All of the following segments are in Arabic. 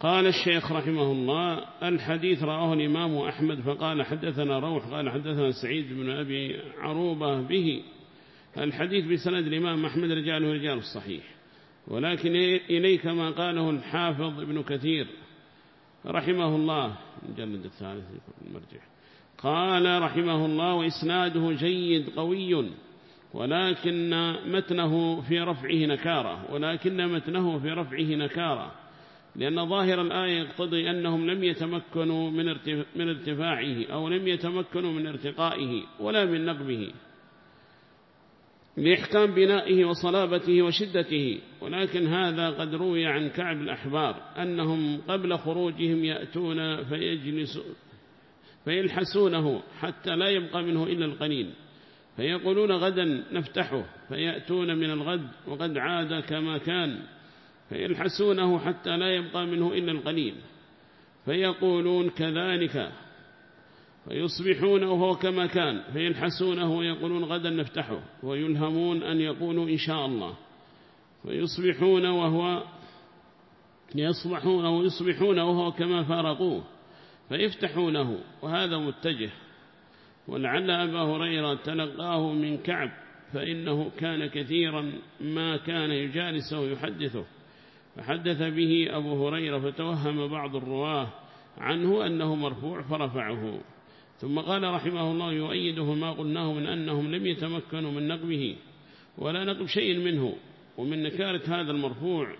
قال الشيخ رحمه الله الحديث رآه الإمام أحمد فقال حدثنا روح قال حدثنا سعيد بن أبي عروبة به. الحديث بسند الإمام أحمد رجاله رجال الصحيح. ولكن إليك ما قاله الحافظ ابن كثير رحمه الله. مجلد الثالث المرجع. قال رحمه الله وإسناده جيد قوي ولكن متنه في رفعه نكارة ولكن متنه في رفعه نكارة. لأن ظاهر الآية يقتضي أنهم لم يتمكنوا من ارتفاعه أو لم يتمكنوا من ارتقائه ولا من نقبه. لإحكام بنائه وصلابته وشدته ولكن هذا قد روي عن كعب الأحبار أنهم قبل خروجهم يأتون فيجلسون فيلحسونه حتى لا يبقى منه إلا القليل. فيقولون غدا نفتحه فيأتون من الغد وقد عاد كما كان. فيلحسونه حتى لا يبقى منه إلا القليل. فيقولون كذلك فيصبحون وهو كما كان فيلحسونه ويقولون غدا نفتحه ويلهمون أن يقولوا إن شاء الله. فيصبحون وهو يصبحون ويصبحون وهو كما فارقوه فيفتحونه. وهذا متجه. ولعل أبا هريرة تلقاه من كعب فإنه كان كثيرا ما كان يجالسه ويحدثه. فحدث به أبو هريرة فتوهم بعض الرواة عنه أنه مرفوع فرفعه. ثم قال رحمه الله يؤيده ما قلناه من أنهم لم يتمكنوا من نقبه ولا نقب شيء منه ومن نكارة هذا المرفوع.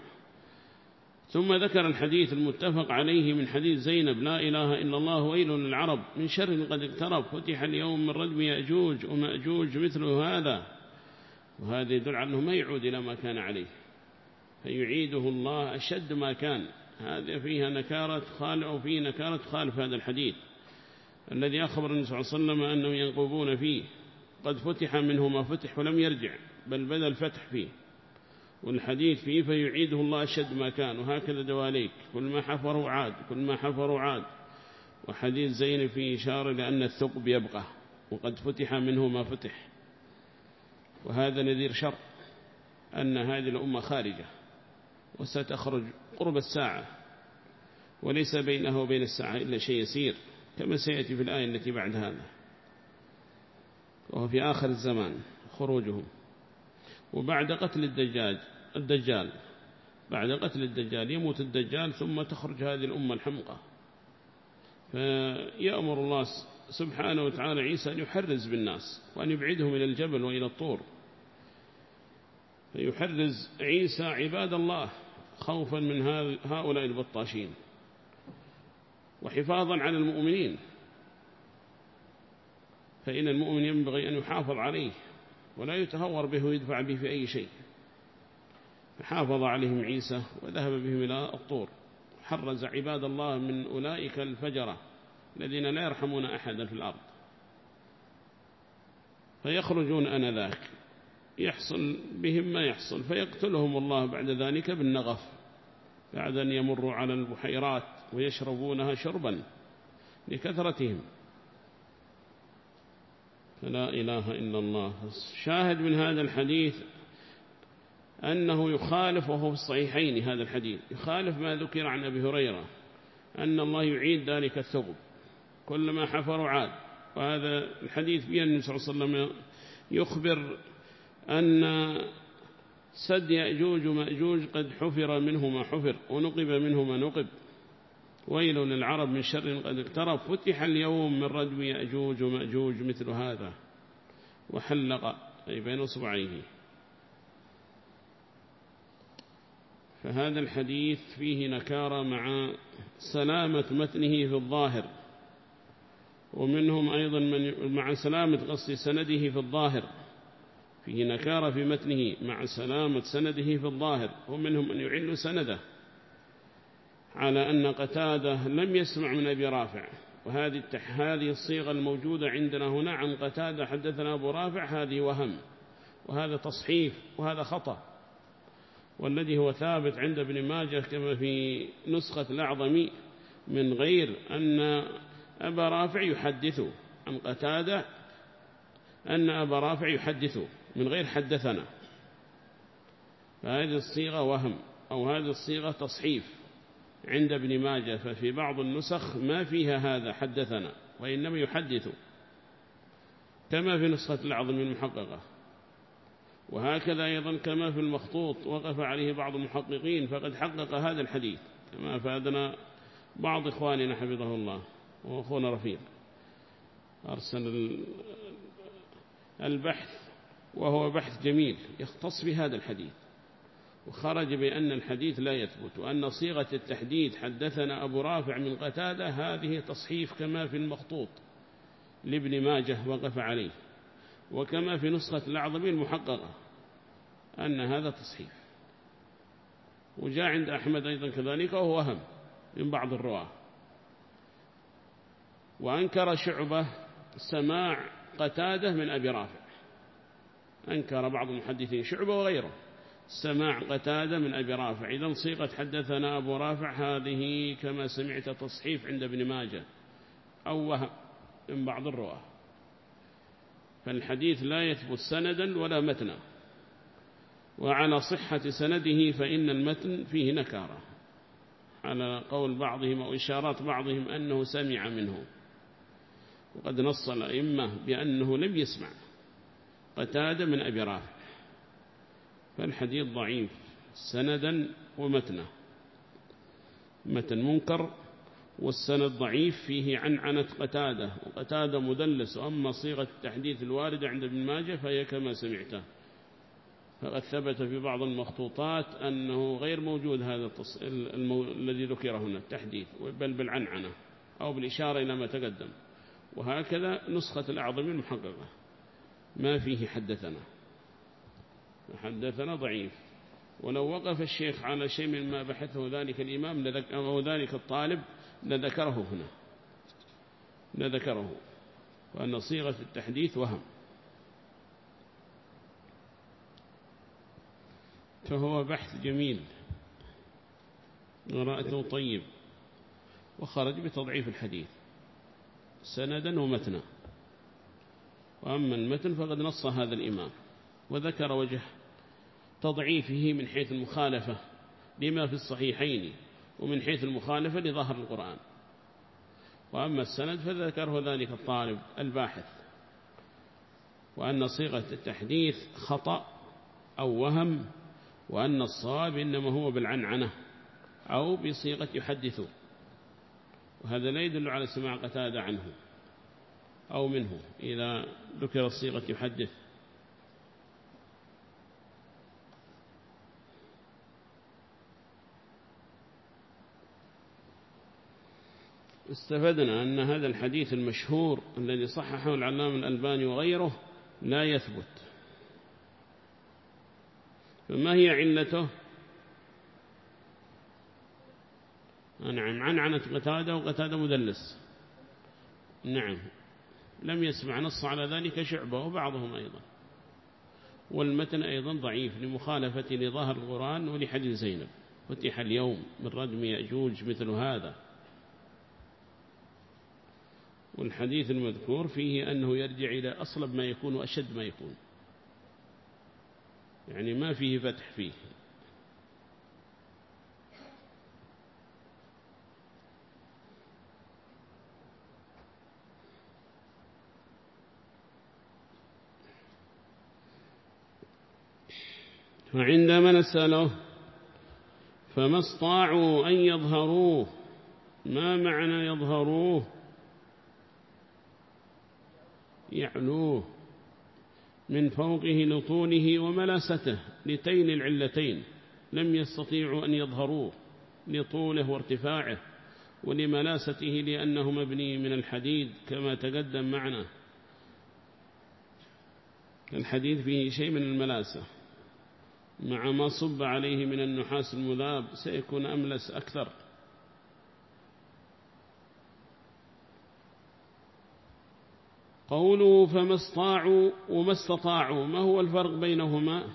ثم ذكر الحديث المتفق عليه من حديث زينب لا إله إلا الله ويل للعرب من شر قد اقترب فتح اليوم من ردم يأجوج ومأجوج مثل هذا. وهذا يدل على أنه ما يعود إلى ما كان عليه. فيعيده الله أشد ما كان. هذا فيها نكارة خالف أو فيه نكارة خالف هذا الحديث. الذي أخبر النبي صلى الله عليه وسلم أنهم ينقبون فيه. قد فتح منه ما فتح ولم يرجع بل بدأ الفتح فيه. والحديث فيه فيعيده الله أشد ما كان. وهكذا دواليك. كل ما حفروا عاد كل ما حفروا عاد وحديث زين فيه إشارة لأن الثقب يبقى. وقد فتح منه ما فتح. وهذا نذير شر أن هذه الأمة خارجة. وستخرج قرب الساعة وليس بينه وبين الساعة إلا شيء يسير كما سيأتي في الآية التي بعد هذا. وهو في آخر الزمان خروجهم. وبعد قتل الدجاج الدجال بعد قتل الدجال يموت الدجال ثم تخرج هذه الأمة الحمقى. فيأمر الله سبحانه وتعالى عيسى أن يحرز بالناس وأن يبعدهم إلى الجبل وإلى الطور. فيحرز عيسى عباد الله خوفا من هؤلاء البطاشين وحفاظا على المؤمنين. فإن المؤمن ينبغي أن يحافظ عليه ولا يتهور به ويدفع به في أي شيء. فحافظ عليهم عيسى وذهب بهم إلى الطور. حرز عباد الله من أولئك الفجرة الذين لا يرحمون أحدا في الأرض. فيخرجون أنذاك. يحصل بهم ما يحصل فيقتلهم الله بعد ذلك بالنغف بعد أن يمروا على البحيرات ويشربونها شربا لكثرتهم. فلا إله إلا الله. شاهد من هذا الحديث أنه يخالف وهو في الصحيحين هذا الحديث يخالف ما ذكر عن أبي هريرة أن الله يعيد ذلك الثقب كلما حفروا عاد وهذا الحديث بأن النبي صلى الله عليه وسلم يخبر أن سد يأجوج ومأجوج قد حفر منه ما حفر ونقب منه ما نقب. ويل للعرب من شر قد اقترب. فتح اليوم من ردم يأجوج ومأجوج مثل هذا. وحلق أي بين أصبعيه. فهذا الحديث فيه نكارة مع سلامة متنه في الظاهر. ومنهم أيضا من مع سلامة قصد سنده في الظاهر. فيه نكارة في متنه مع سلامة سنده في الظاهر ومنهم من يعل سنده. على أن قتادة لم يسمع من أبي رافع وهذه هذه الصيغة الموجودة عندنا هنا عن قتادة حدثنا أبو رافع هذه وهم وهذا تصحيف وهذا خطأ. والذي هو ثابت عند ابن ماجه كما في نسخة الأعظم من غير أن أبا رافع يحدث عن قتادة أن أبا رافع يحدث. من غير حدثنا. فهذه الصيغة وهم أو هذه الصيغة تصحيف عند ابن ماجه ففي بعض النسخ ما فيها هذا حدثنا وإنما يحدث كما في نسخة العظم المحققة. وهكذا أيضا كما في المخطوط وقف عليه بعض المحققين فقد حقق هذا الحديث كما أفادنا بعض إخواننا حفظه الله وأخونا رفيق. أرسل البحث وهو بحث جميل يختص بهذا الحديث وخرج بأن الحديث لا يثبت وأن صيغة التحديث حدثنا أبو رافع من قتادة هذه تصحيف كما في المخطوط لابن ماجه وقف عليه وكما في نسخة الأعظم المحققة أن هذا تصحيف. وجاء عند أحمد أيضا كذلك وهو وهم من بعض الرواة. وأنكر شعبة سماع قتادة من أبي رافع. أنكر بعض المحدثين شعبة وغيره. سماع قتادة من أبي رافع. إذا صيغة حدثنا أبو رافع هذه كما سمعت تصحيف عند ابن ماجه أو وهم من بعض الرواة. فالحديث لا يثبت سندا ولا متنا. وعلى صحة سنده فإن المتن فيه نكارة. على قول بعضهم أو إشارات بعضهم أنه سمع منه. وقد نص الأئمة بأنه لم يسمع. قتادة من أبي رافع. فالحديث ضعيف سندا ومتنا متن منكر والسند ضعيف فيه عنعنة قتادة. وقتادة مدلس وأما صيغة التحديث الواردة عند ابن ماجه فهي كما سمعته فقد ثبت في بعض المخطوطات أنه غير موجود هذا التص... المو... الذي ذكر هنا التحديث بل بالعنعنة أو بالإشارة إلى ما تقدم. وهكذا نسخة الأعظم المحققة. ما فيه حدثنا. حدثنا ضعيف. ولو وقف الشيخ على شيء مما بحثه ذلك الإمام أو ذلك الطالب لذكره هنا. لذكره. وأن صيغة التحديث وهم. فهو بحث جميل. قراءته طيب. وخرج بتضعيف الحديث. سندا ومتنا. وأما المتن فقد نص هذا الإمام وذكر وجه تضعيفه من حيث المخالفة لما في الصحيحين ومن حيث المخالفة لظهر القرآن. وأما السند فذكره ذلك الطالب الباحث وأن صيغة التحديث خطأ أو وهم وأن الصواب إنما هو بالعنعنة أو بصيغة يحدث. وهذا لا يدل على سماع قتادة عنه. أو منه إذا ذكر الصيغة يحدث. استفدنا أن هذا الحديث المشهور الذي صححه العلام الألباني وغيره لا يثبت. فما هي علته؟ نعم عن عنة قتادة وقتادة مدلس. نعم. لم يسمع نص على ذلك شعبة وبعضهم أيضا. والمتن أيضا ضعيف لمخالفة لظهر القرآن ولحديث زينب. فتح اليوم من ردم يأجوج مثل هذا. والحديث المذكور فيه أنه يرجع إلى أصلب ما يكون وأشد ما يكون. يعني ما فيه فتح فيه. فعندما نسأله فما استطاعوا أن يظهروه؟ ما معنى يظهروه؟ يعلوه من فوقه لطوله وملاسته لتين العلتين لم يستطيعوا أن يظهروه لطوله وارتفاعه ولملاسته لأنه مبني من الحديد كما تقدم معنا. الحديد فيه شيء من الملاسة. مع ما صب عليه من النحاس المذاب سيكون أملس أكثر. قوله فما استطاعوا وما استطاعوا ما هو الفرق بينهما؟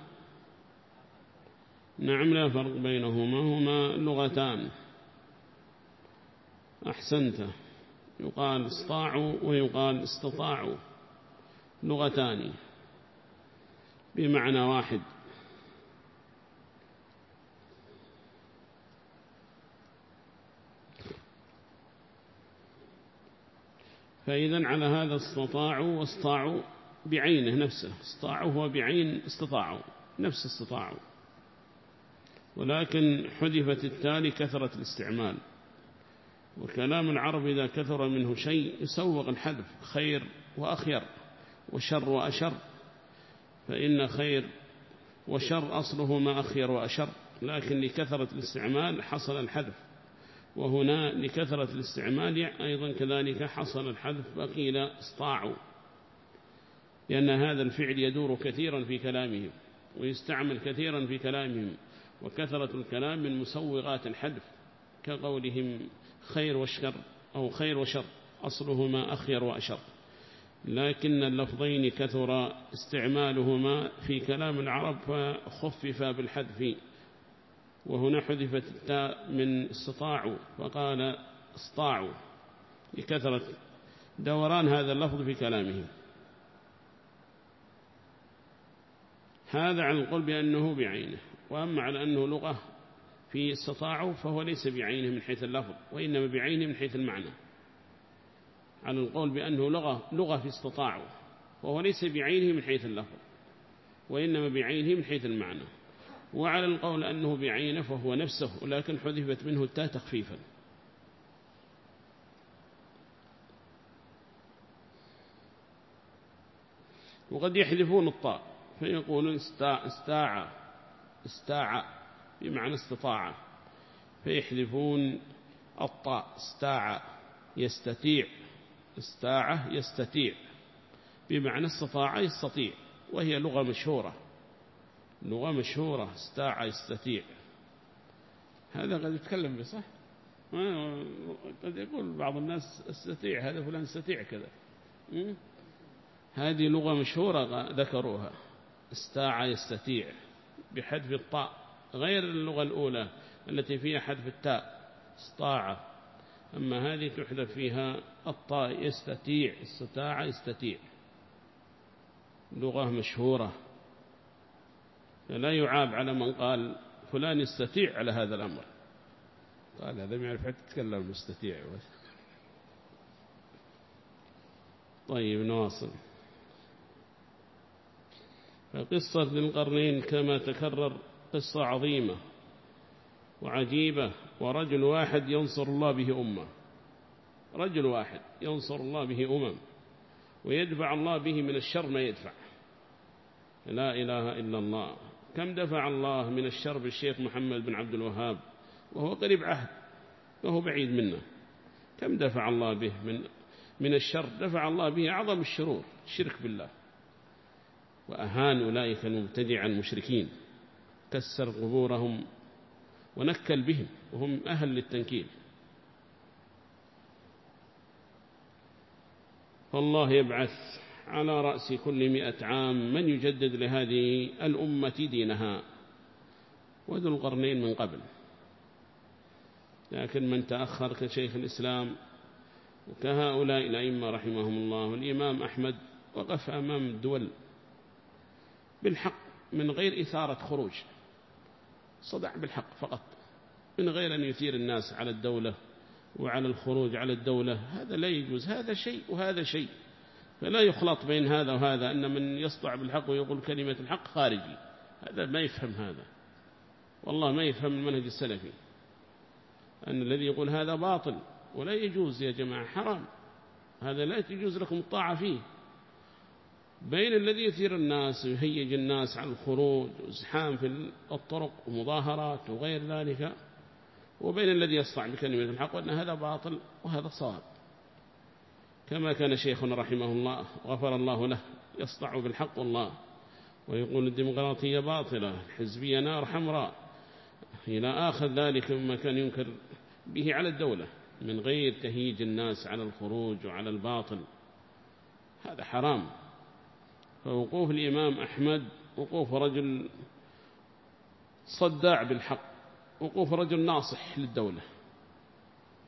نعم لا فرق بينهما هما لغتان. أحسنت. يقال استطاعوا ويقال استطاعوا لغتان بمعنى واحد ۖ. فإذا على هذا استطاعوا واستطاعوا بعينه نفسه استطاعوا هو بعين استطاعوا نفس استطاعوا. ولكن حذفت التالي كثرة الاستعمال. وكلام العرب إذا كثر منه شيء يسوغ الحذف خير وأخير وشر وأشر. فإن خير وشر أصله ما أخير وأشر. لكن لكثرة الاستعمال حصل الحذف. وهنا لكثرة الاستعمال أيضا كذلك حصل الحذف فقيل استطاعوا لأن هذا الفعل يدور كثيرا في كلامهم ويستعمل كثيرا في كلامهم وكثرة الكلام من مسوغات الحذف كقولهم خير وشر أو خير وشر أصلهما أخير وأشر. لكن اللفظين كثر استعمالهما في كلام العرب فخفف بالحذف وهنا حذفت التاء من استطاعوا فقال استطاعوا لكثرة دوران هذا اللفظ في كلامهم. هذا عن القول بأنه بعينه وأما على أنه لغة في استطاعوا فهو ليس بعينه من حيث اللفظ وإنما بعينه من حيث المعنى. على القول بأنه لغة, لغة في استطاعوا وهو ليس بعينه من حيث اللفظ وإنما بعينه من حيث المعنى. وعلى القول أنه بعينه فهو نفسه ولكن حذفت منه التاء تخفيفا. وقد يحذفون الطاء فيقولون استاع استاع بمعنى استطاع. فيحذفون الطاء استاع يستطيع استاع يستطيع بمعنى استطاع يستطيع وهي لغة مشهورة. لغة مشهورة استاع يستطيع. هذا قد يتكلم به صح؟ قد يقول بعض الناس استطيع هذا فلان استطيع كذا. هذه لغة مشهورة ذكروها. استاع يستطيع بحذف الطاء غير اللغة الأولى التي فيها حذف التاء. استطاع. أما هذه تحذف فيها الطاء يستطيع استطاع يستطيع. لغة مشهورة. فلا يعاب على من قال فلان يستطيع على هذا الأمر. قال هذا ما يعرف حتى تتكلم مستطيع. طيب نواصل. فقصة ذي القرنين كما تكرر قصة عظيمة وعجيبة ورجل واحد ينصر الله به أمة. رجل واحد ينصر الله به أمم ويدفع الله به من الشر ما يدفع. لا إله إلا الله. كم دفع الله من الشر بالشيخ محمد بن عبد الوهاب؟ وهو قريب عهد وهو بعيد منه. كم دفع الله به من من الشر؟ دفع الله به أعظم الشرور الشرك بالله. وأهان أولئك المبتدع المشركين كسر قبورهم ونكل بهم وهم أهل للتنكيل. فالله يبعث على رأس كل مئة عام من يجدد لهذه الأمة دينها. وذو القرنين من قبل. لكن من تأخر كشيخ الإسلام وكهؤلاء الأئمة رحمهم الله والإمام أحمد وقف أمام الدول بالحق من غير إثارة خروج. صدع بالحق فقط. من غير أن يثير الناس على الدولة وعلى الخروج على الدولة. هذا لا يجوز. هذا شيء وهذا شيء. فلا يخلط بين هذا وهذا أن من يصدع بالحق ويقول كلمة الحق خارجي. هذا ما يفهم هذا. والله ما يفهم المنهج السلفي. أن الذي يقول هذا باطل. ولا يجوز يا جماعة حرام. هذا لا يجوز لكم الطاعة فيه. بين الذي يثير الناس ويهيج الناس على الخروج وازحام في الطرق ومظاهرات وغير ذلك وبين الذي يصطع بكلمة الحق وأن هذا باطل وهذا صواب. كما كان شيخنا رحمه الله غفر الله له يصطع بالحق والله ويقول الديمقراطية باطلة الحزبية نار حمراء إلى آخر ذلك مما كان ينكر به على الدولة من غير تهيج الناس على الخروج وعلى الباطل. هذا حرام. فوقوف الإمام أحمد وقوف رجل صداع بالحق وقوف رجل ناصح للدولة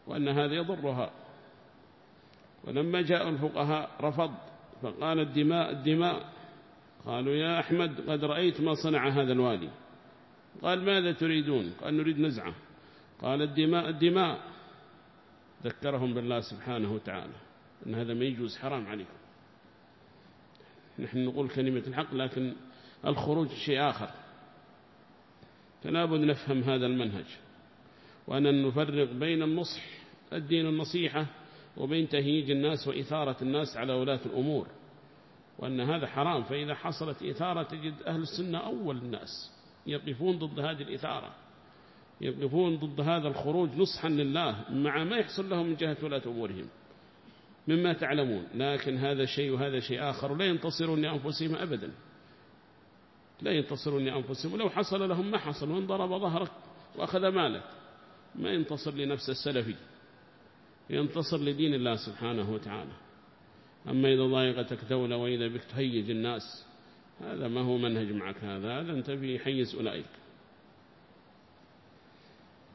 وأن هذا يضرها. ولما جاء الفقهاء رفض فقال الدماء الدماء. قالوا يا أحمد قد رأيت ما صنع هذا الوالي. قال ماذا تريدون؟ قال نريد نزعة. قال الدماء الدماء. ذكرهم بالله سبحانه وتعالى أن هذا ما يجوز حرام عليكم. نحن نقول كلمة الحق لكن الخروج شيء آخر. فلا بد نفهم هذا المنهج. وأن نفرق بين النصح الدين النصيحة وبين تهييج الناس وإثارة الناس على ولاة الأمور وأن هذا حرام فإذا حصلت إثارة تجد أهل السنة أول الناس يقفون ضد هذه الإثارة يقفون ضد هذا الخروج نصحا لله مع ما يحصل لهم من جهة ولاة أمورهم مما تعلمون. لكن هذا شيء وهذا شيء آخر لا ينتصرون لأنفسهم أبدا. لا ينتصرون لأنفسهم ولو حصل لهم ما حصل وان ضرب ظهرك وأخذ مالك ما ينتصر لنفس السلفي. ينتصر لدين الله سبحانه وتعالى. أما إذا ضايقتك دولة وإذا بك تهيج الناس هذا ما هو منهج معك هذا هذا أنت في حيز أولئك.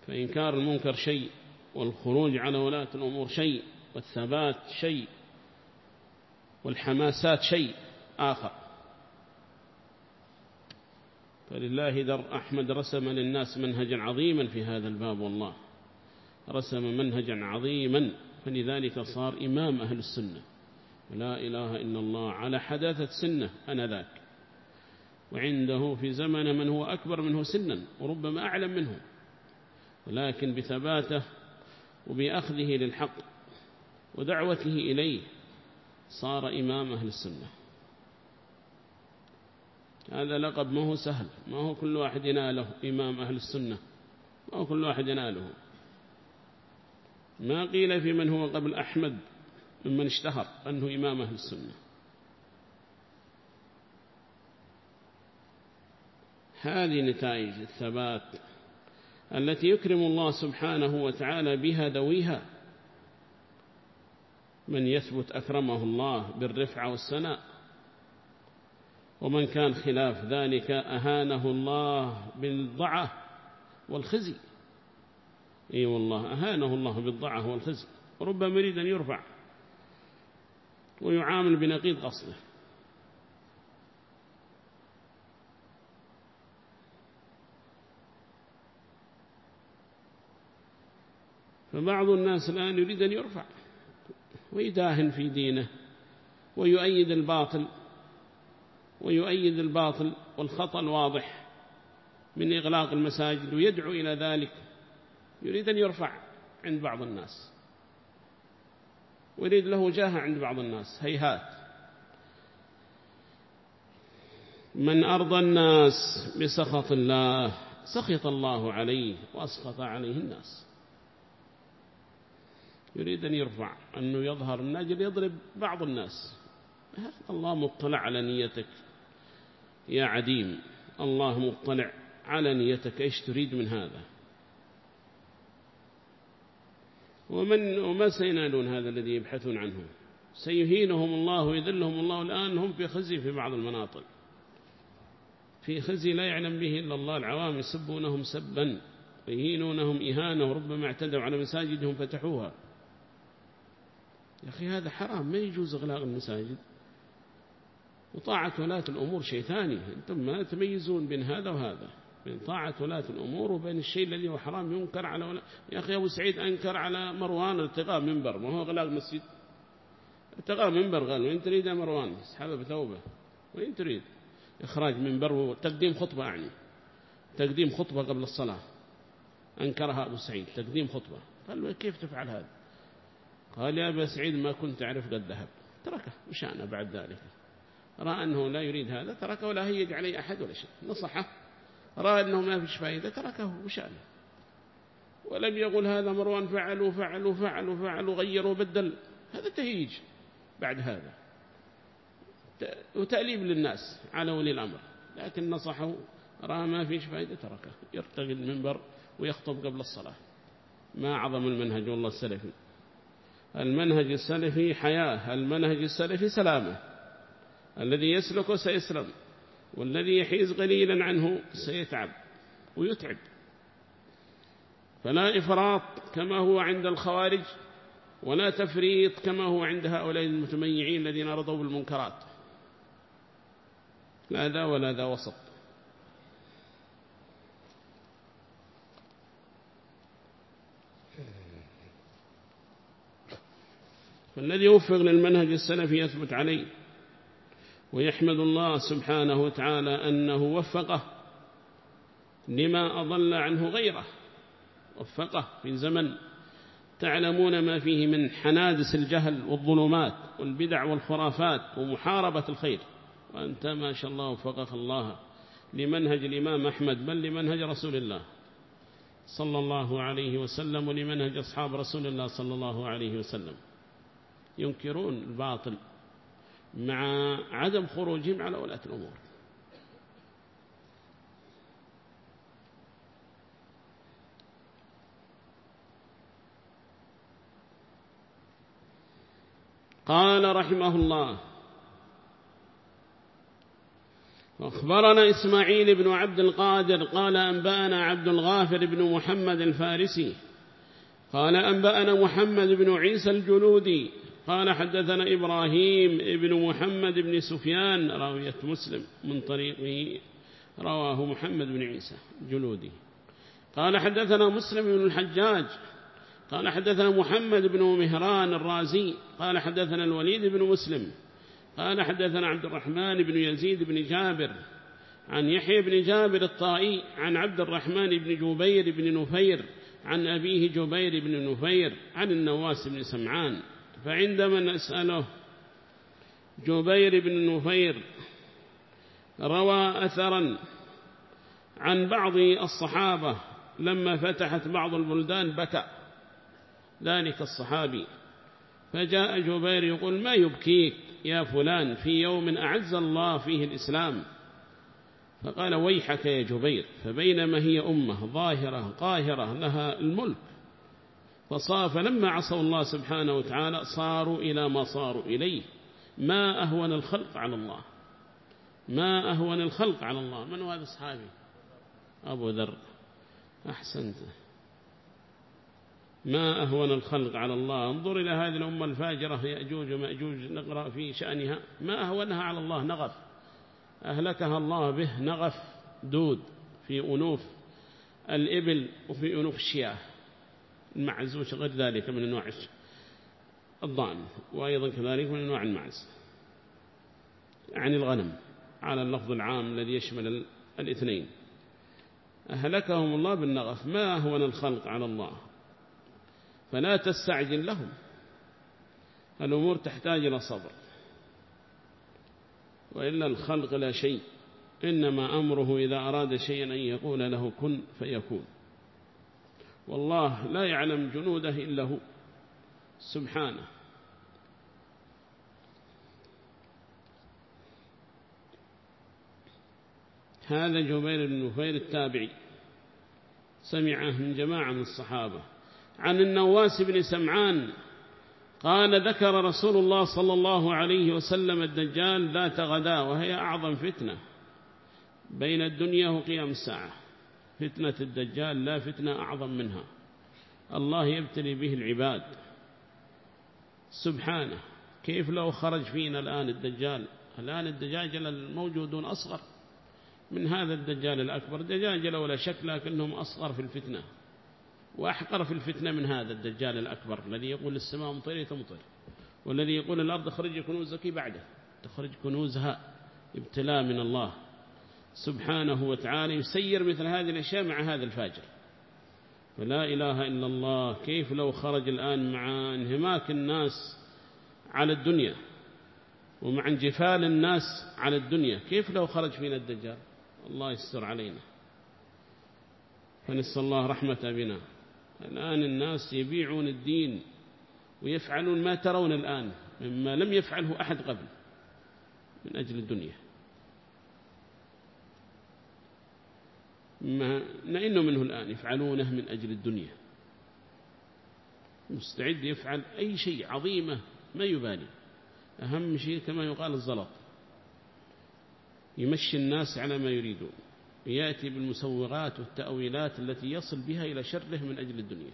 فإنكار المنكر شيء والخروج على ولاة الأمور شيء والثبات شيء والحماسات شيء آخر. فلله در أحمد رسم للناس منهجا عظيما في هذا الباب والله. رسم منهجا عظيما فلذلك صار إمام أهل السنة. لا إله إلا الله على حداثة سنة أنا ذاك. وعنده في زمن من هو أكبر منه سنا وربما أعلم منه. ولكن بثباته وبأخذه للحق ودعوته إليه صار إمام أهل السنة. هذا لقب ما هو سهل ما هو كل واحد يناله إمام أهل السنة ما هو كل واحد يناله. ما قيل في من هو قبل أحمد ممن اشتهر أنه إمام أهل السنة. هذه نتائج الثبات التي يكرم الله سبحانه وتعالى بها ذويها من يثبت أكرمه الله بالرفع والسناء ومن كان خلاف ذلك أهانه الله بالضعة والخزي. إي والله أهانه الله بالضعة والخزي ربما يريد أن يرفع ويعامل بنقيض قصده فبعض الناس الآن يريد أن يرفع ويداهن في دينه ويؤيد الباطل ويؤيد الباطل والخطأ الواضح من إغلاق المساجد ويدعو إلى ذلك. يريد أن يرفع عند بعض الناس ويريد له جاهة عند بعض الناس هيهات. من أرضى الناس بسخط الله سخط الله عليه وأسخط عليه الناس. يريد أن يرفع أنه يظهر من أجل يضرب بعض الناس. الله مطلع على نيتك يا عديم الله مطلع على نيتك إيش تريد من هذا؟ ومن وما سينالون هذا الذي يبحثون عنه؟ سيهينهم الله ويذلهم الله الآن هم في خزي في بعض المناطق. في خزي لا يعلم به إلا الله العوام يسبونهم سبا ويهينونهم إهانة وربما اعتدوا على مساجدهم فتحوها. يا أخي هذا حرام ما يجوز إغلاق المساجد؟ وطاعة ولاة الأمور شيء ثاني أنتم ما تميزون بين هذا وهذا. بين طاعة ولاة الأمور وبين الشيء الذي هو حرام ينكر على ولا يا أخي أبو سعيد أنكر على مروان ارتقاء منبر ما هو إغلاق مسجد. ارتقاء منبر قال وين تريد يا مروان اسحبه بثوبه. وين تريد. إخراج منبر وتقديم خطبة أعني. تقديم خطبة قبل الصلاة. أنكرها أبو سعيد تقديم خطبة. قال كيف تفعل هذا؟ قال يا أبا سعيد ما كنت أعرف قد ذهب تركه مش أنا بعد ذلك. رأى أنه لا يريد هذا تركه ولا هيج عليه أحد ولا شيء. نصحه. رأى أنه ما فيش فائدة تركه وشأنه. ولم يقل هذا مروان فعل وفعل وفعل وفعل وغير وبدل هذا تهيج بعد هذا. وتأليب للناس على ولي الأمر. لكن نصحه رأى ما فيش فائدة تركه. يرتقي المنبر ويخطب قبل الصلاة. ما عظم المنهج والله السلفي. المنهج السلفي حياة المنهج السلفي سلامة. الذي يسلك سيسلم. والذي يحيز قليلا عنه سيتعب ويتعب. فلا إفراط كما هو عند الخوارج ولا تفريط كما هو عند هؤلاء المتميعين الذين رضوا بالمنكرات. لا ذا ولا ذا وسط. فالذي يوفق للمنهج السلفي يثبت عليه. ويحمد الله سبحانه وتعالى أنه وفقه لما أضل عنه غيره. وفقه في زمن تعلمون ما فيه من حنادس الجهل والظلمات والبدع والخرافات ومحاربة الخير. وأنت ما شاء الله وفقك الله لمنهج الإمام أحمد بل لمنهج رسول الله صلى الله عليه وسلم ولمنهج أصحاب رسول الله صلى الله عليه وسلم. ينكرون الباطل. مع عدم خروجهم على ولاة الأمور. قال رحمه الله أخبرنا إسماعيل بن عبد القادر قال أنبأنا عبد الغافر بن محمد الفارسي قال أنبأنا محمد بن عيسى الجلودي قال حدثنا إبراهيم بن محمد بن سفيان راوية مسلم من طريقه رواه محمد بن عيسى جلودي. قال حدثنا مسلم بن الحجاج قال حدثنا محمد بن مهران الرازي قال حدثنا الوليد بن مسلم قال حدثنا عبد الرحمن بن يزيد بن جابر عن يحيى بن جابر الطائي عن عبد الرحمن بن جبير بن نفير عن أبيه جبير بن نفير عن النواس بن سمعان. فعندما نسأله جبير بن نفير روى أثرا عن بعض الصحابة لما فتحت بعض البلدان بكى ذلك الصحابي فجاء جبير يقول ما يبكيك يا فلان في يوم أعز الله فيه الإسلام؟ فقال ويحك يا جبير فبينما هي أمة ظاهرة قاهرة لها الملك فصاف لما عصوا الله سبحانه وتعالى صاروا إلى ما صاروا إليه. ما أهون الخلق على الله. ما أهون الخلق على الله. من هو هذا الصحابي؟ أبو ذر. أحسنت. ما أهون الخلق على الله. انظر إلى هذه الأمة الفاجرة يأجوج ومأجوج نقرأ في شأنها. ما أهونها على الله؟ نغف. أهلكها الله به نغف دود في أنوف الإبل وفي أنوف الشياه. المعز وغير ذلك من أنواع الضأن وأيضا كذلك من أنواع المعز. عن الغنم على اللفظ العام الذي يشمل الاثنين. أهلكهم الله بالنغف ما هون الخلق على الله؟ فلا تستعجل لهم. الأمور تحتاج إلى صبر. وإلا الخلق لا شيء إنما أمره إذا أراد شيئا أن يقول له كن فيكون. والله لا يعلم جنوده إلا هو. سبحانه. هذا جبير بن نفير التابعي. سمعه من جماعة من الصحابة. عن النواس بن سمعان قال ذكر رسول الله صلى الله عليه وسلم الدجال ذات غدا وهي أعظم فتنة بين الدنيا وقيام الساعة. فتنة الدجال لا فتنة أعظم منها. الله يبتلي به العباد. سبحانه كيف لو خرج فينا الآن الدجال؟ الآن الدجاجل الموجودون أصغر. من هذا الدجال الأكبر. دجاجل ولا شك لكنهم أصغر في الفتنة. وأحقر في الفتنة من هذا الدجال الأكبر الذي يقول السماء مطيرة تمطر والذي يقول الأرض خرج كنوزك بعده. تخرج كنوزها ابتلاء من الله. سبحانه وتعالى يسير مثل هذه الأشياء مع هذا الفاجر. فلا إله إلا الله كيف لو خرج الآن مع انهماك الناس على الدنيا ومع انجفال الناس على الدنيا كيف لو خرج فينا الدجال؟ الله يستر علينا. فنسأل الله رحمة بنا الآن الناس يبيعون الدين ويفعلون ما ترون الآن مما لم يفعله أحد قبل من أجل الدنيا. ما نئن منه الآن يفعلونه من أجل الدنيا. مستعد يفعل أي شيء عظيمة ما يبالي. أهم شيء كما يقال الزلط. يمشي الناس على ما يريدون. يأتي بالمسوغات والتأويلات التي يصل بها إلى شره من أجل الدنيا.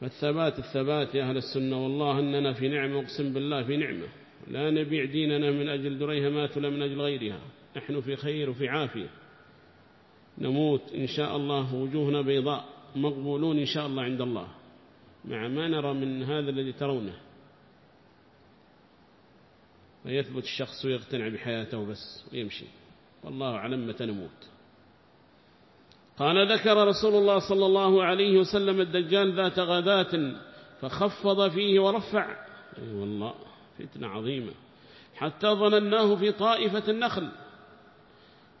فالثبات الثبات يا أهل السنة والله أننا في نعمة أقسم بالله في نعمة. لا نبيع ديننا من أجل دريهمات ولا من أجل غيرها. نحن في خير وفي عافية. نموت إن شاء الله وجوهنا بيضاء مقبولون إن شاء الله عند الله. مع ما نرى من هذا الذي ترونه. فيثبت الشخص ويقتنع بحياته بس ويمشي. والله أعلم متى نموت. قال ذكر رسول الله صلى الله عليه وسلم الدجال ذات غداة فخفض فيه ورفع. أي والله فتنة عظيمة. حتى ظنناه في طائفة النخل.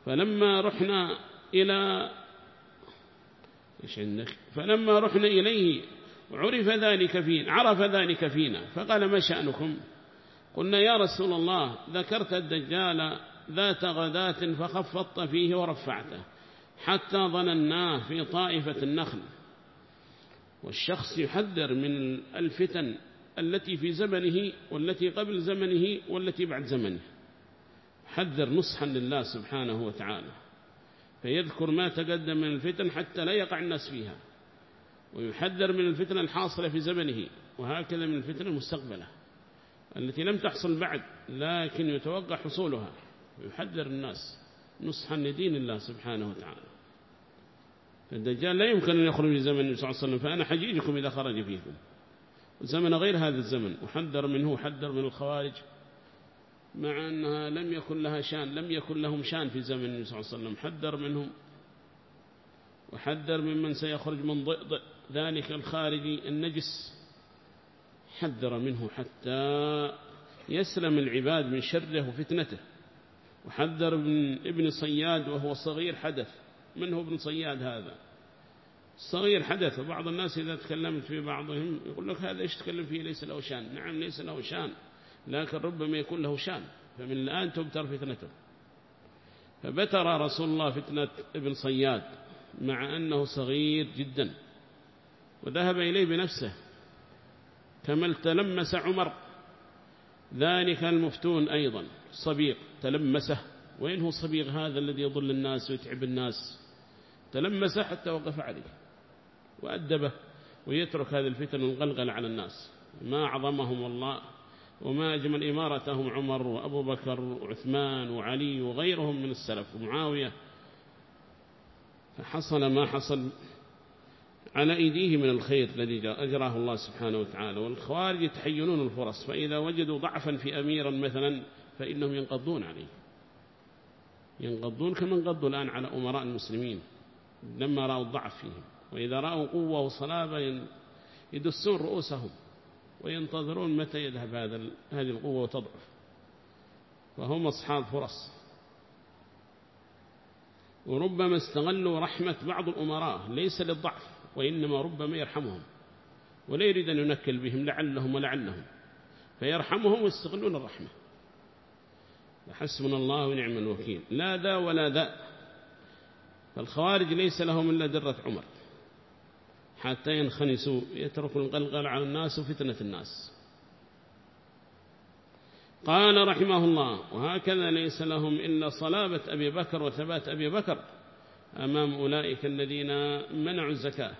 فلما رحنا إلى إيش عندك؟ فلما رحنا إليه عرف ذلك فينا عرف ذلك فينا فقال ما شأنكم؟ قلنا يا رسول الله ذكرت الدجال ذات غداة فخفضت فيه ورفعته حتى ظنناه في طائفة النخل. والشخص يحذر من الفتن التي في زمنه والتي قبل زمنه والتي بعد زمنه. حذر نصحا لله سبحانه وتعالى فيذكر ما تقدم من الفتن حتى لا يقع الناس فيها ويحذر من الفتنة الحاصلة في زمنه وهكذا من الفتنة المستقبلة التي لم تحصل بعد لكن يتوقع حصولها ويحذر الناس نصحا لدين الله سبحانه وتعالى. فالدجال لا يمكن أن يخرج في زمن النبي صلى الله عليه وسلم فأنا حجيجكم إذا خرج فيكم. زمن غير هذا الزمن وحذر منه وحذر من الخوارج مع أنها لم يكن لها شان لم يكن لهم شان في زمن النبي صلى الله عليه وسلم. حذر منهم وحذر ممن سيخرج من ضئض ذلك الخارجي النجس. حذر منه حتى يسلم العباد من شره وفتنته. وحذر من ابن صياد وهو صغير حدث. من هو ابن صياد هذا؟ صغير حدث. وبعض الناس إذا تكلمت في بعضهم يقول لك هذا إيش تكلم فيه؟ ليس له شان. نعم ليس له شان. لكن ربما يكون له شان فمن الآن تبتر فتنته. فبتر رسول الله فتنة ابن صياد مع أنه صغير جدا وذهب إليه بنفسه. كما تلمس عمر ذلك المفتون أيضا صبيغ تلمسه. وين هو صبيغ هذا الذي يضل الناس ويتعب الناس؟ تلمسه حتى وقف عليه وأدبه ويترك هذه الفتن ونغلغل على الناس. ما أعظمهم الله وما أجمل إمارتهم عمر وأبو بكر وعثمان وعلي وغيرهم من السلف ومعاوية. فحصل ما حصل على أيديه من الخير الذي أجراه الله سبحانه وتعالى. والخوارج يتحينون الفرص فإذا وجدوا ضعفا في أميرا مثلا فإنهم ينقضون عليه. ينقضون كما انقضوا الآن على أمراء المسلمين لما رأوا الضعف فيهم. وإذا رأوا قوة وصلابة يدسون رؤوسهم. وينتظرون متى يذهب هذا هذه القوة وتضعف. فهم أصحاب فرص وربما استغلوا رحمة بعض الأمراء ليس للضعف وإنما ربما يرحمهم. ولا يريد أن ينكل بهم لعلهم ولعلهم فيرحمهم ويستغلون الرحمة. وحسبنا الله ونعم الوكيل. لا ذا ولا ذا. فالخوارج ليس لهم إلا درة عمر. حتى ينخنسوا يتركوا القلقل على الناس وفتنة الناس. قال رحمه الله وهكذا ليس لهم إلا صلابة أبي بكر وثبات أبي بكر أمام أولئك الذين منعوا الزكاة.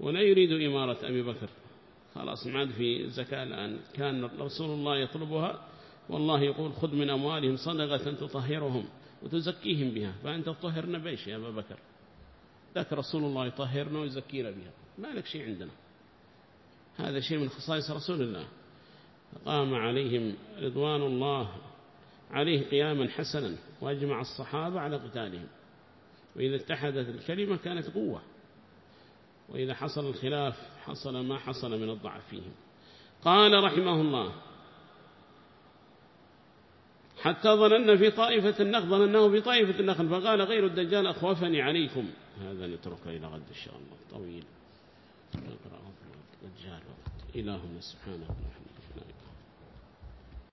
ولا يريد إمارة أبي بكر. خلاص ما عاد في زكاة الآن. كان رسول الله يطلبها والله يقول خذ من أموالهم صدقة تطهرهم وتزكيهم بها فأنت تطهرنا بيش يا أبا بكر. ذاك رسول الله يطهرنا ويزكينا بها. ما لك شيء عندنا. هذا شيء من خصائص رسول الله. فقام عليهم رضوان الله عليه قياما حسنا وأجمع الصحابة على قتالهم. وإذا اتحدت الكلمة كانت قوة. وإذا حصل الخلاف حصل ما حصل من الضعف فيهم. قال رحمه الله حتى ظننا في طائفة النخل ظنناه في طائفة النخل فقال غير الدجال أخوفني عليكم. هذا نتركه إلى غد إن شاء الله. طويل. الدجال وقت إلهنا سبحانه وتعالى.